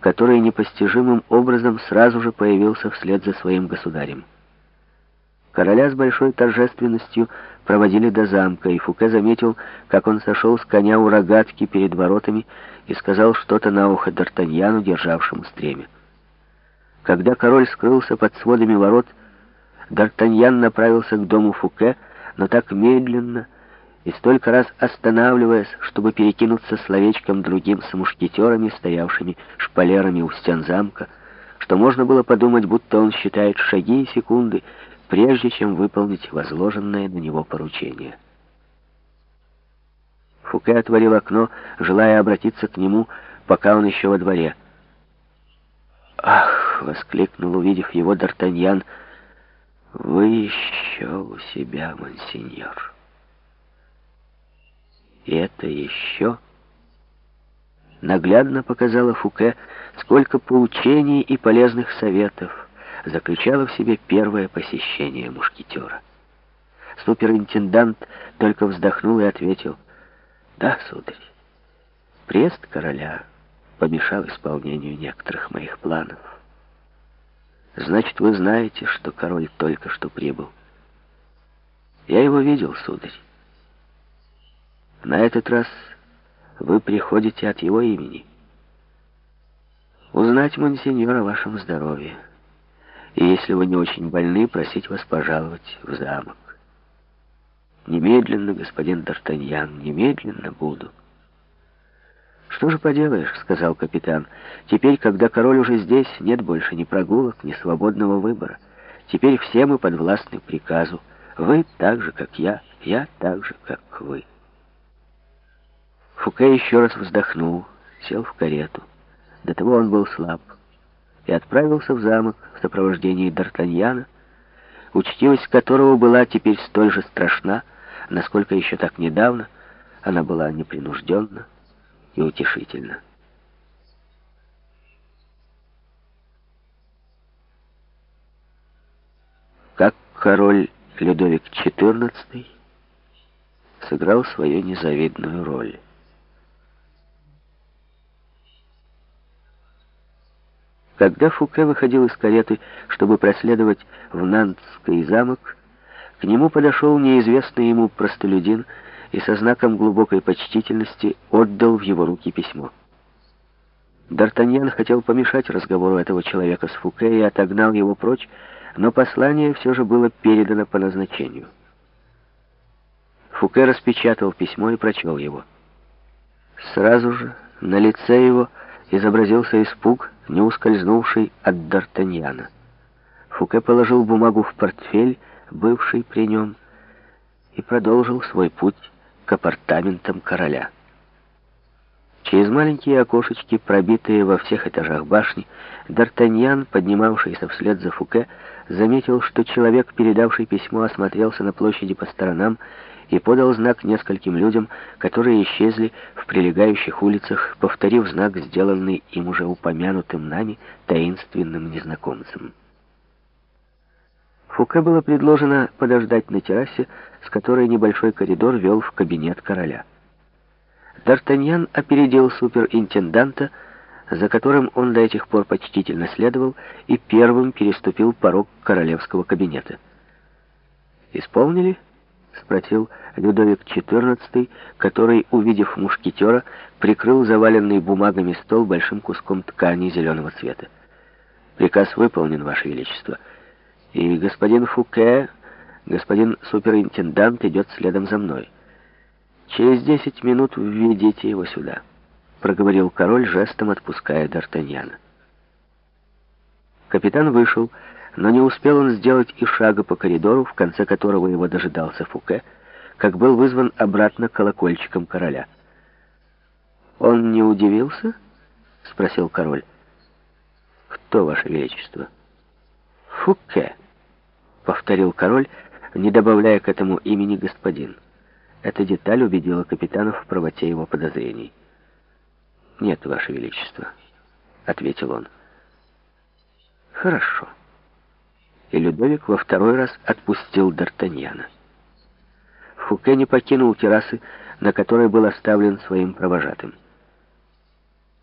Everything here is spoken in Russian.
который непостижимым образом сразу же появился вслед за своим государем. Короля с большой торжественностью проводили до замка, и Фуке заметил, как он сошел с коня у рогатки перед воротами и сказал что-то на ухо Д'Артаньяну, державшему стремя. Когда король скрылся под сводами ворот, Д'Артаньян направился к дому Фуке, но так медленно и столько раз останавливаясь, чтобы перекинуться словечком другим с мушкетерами, стоявшими шпалерами у стен замка, что можно было подумать, будто он считает шаги и секунды, прежде чем выполнить возложенное на него поручение. Фуке отворил окно, желая обратиться к нему, пока он еще во дворе. «Ах!» — воскликнул, увидев его Д'Артаньян. «Вы еще у себя, монсеньор!» И это еще наглядно показало Фуке, сколько поучений и полезных советов заключало в себе первое посещение мушкетера. Суперинтендант только вздохнул и ответил, «Да, сударь, приезд короля помешал исполнению некоторых моих планов. Значит, вы знаете, что король только что прибыл. Я его видел, сударь. На этот раз вы приходите от его имени. Узнать, монсеньор, о вашем здоровье» и, если вы не очень больны, просить вас пожаловать в замок. Немедленно, господин Д'Артаньян, немедленно буду. «Что же поделаешь», — сказал капитан. «Теперь, когда король уже здесь, нет больше ни прогулок, ни свободного выбора. Теперь все мы подвластны приказу. Вы так же, как я, я так же, как вы». Фуке еще раз вздохнул, сел в карету. До того он был слаб и отправился в замок в сопровождении Д'Артаньяна, учтивость которого была теперь столь же страшна, насколько еще так недавно она была непринужденна и утешительна. Как король Людовик XIV сыграл свою незавидную роль. Когда Фуке выходил из кареты, чтобы проследовать в Нантский замок, к нему подошел неизвестный ему простолюдин и со знаком глубокой почтительности отдал в его руки письмо. Д'Артаньян хотел помешать разговору этого человека с Фуке и отогнал его прочь, но послание все же было передано по назначению. Фуке распечатал письмо и прочел его. Сразу же на лице его изобразился испуг, не ускользнувший от Д'Артаньяна. Фуке положил бумагу в портфель, бывший при нем, и продолжил свой путь к апартаментам короля. Через маленькие окошечки, пробитые во всех этажах башни, Д'Артаньян, поднимавшийся вслед за Фуке, заметил, что человек, передавший письмо, осмотрелся на площади по сторонам и подал знак нескольким людям, которые исчезли в прилегающих улицах, повторив знак, сделанный им уже упомянутым нами таинственным незнакомцем. Фуке было предложено подождать на террасе, с которой небольшой коридор вел в кабинет короля. Д'Артаньян опередил суперинтенданта, за которым он до этих пор почтительно следовал, и первым переступил порог королевского кабинета. «Исполнили?» — спросил Людовик XIV, который, увидев мушкетера, прикрыл заваленный бумагами стол большим куском ткани зеленого цвета. «Приказ выполнен, Ваше Величество. И господин Фуке, господин суперинтендант, идет следом за мной. Через десять минут введите его сюда», — проговорил король, жестом отпуская Д'Артаньяна. Капитан вышел, — но не успел он сделать и шага по коридору, в конце которого его дожидался Фуке, как был вызван обратно колокольчиком короля. «Он не удивился?» — спросил король. «Кто, Ваше Величество?» «Фуке», — повторил король, не добавляя к этому имени господин. Эта деталь убедила капитана в правоте его подозрений. «Нет, Ваше Величество», — ответил он. «Хорошо» и Людовик во второй раз отпустил Д'Артаньяна. Фуке не покинул террасы, на которой был оставлен своим провожатым.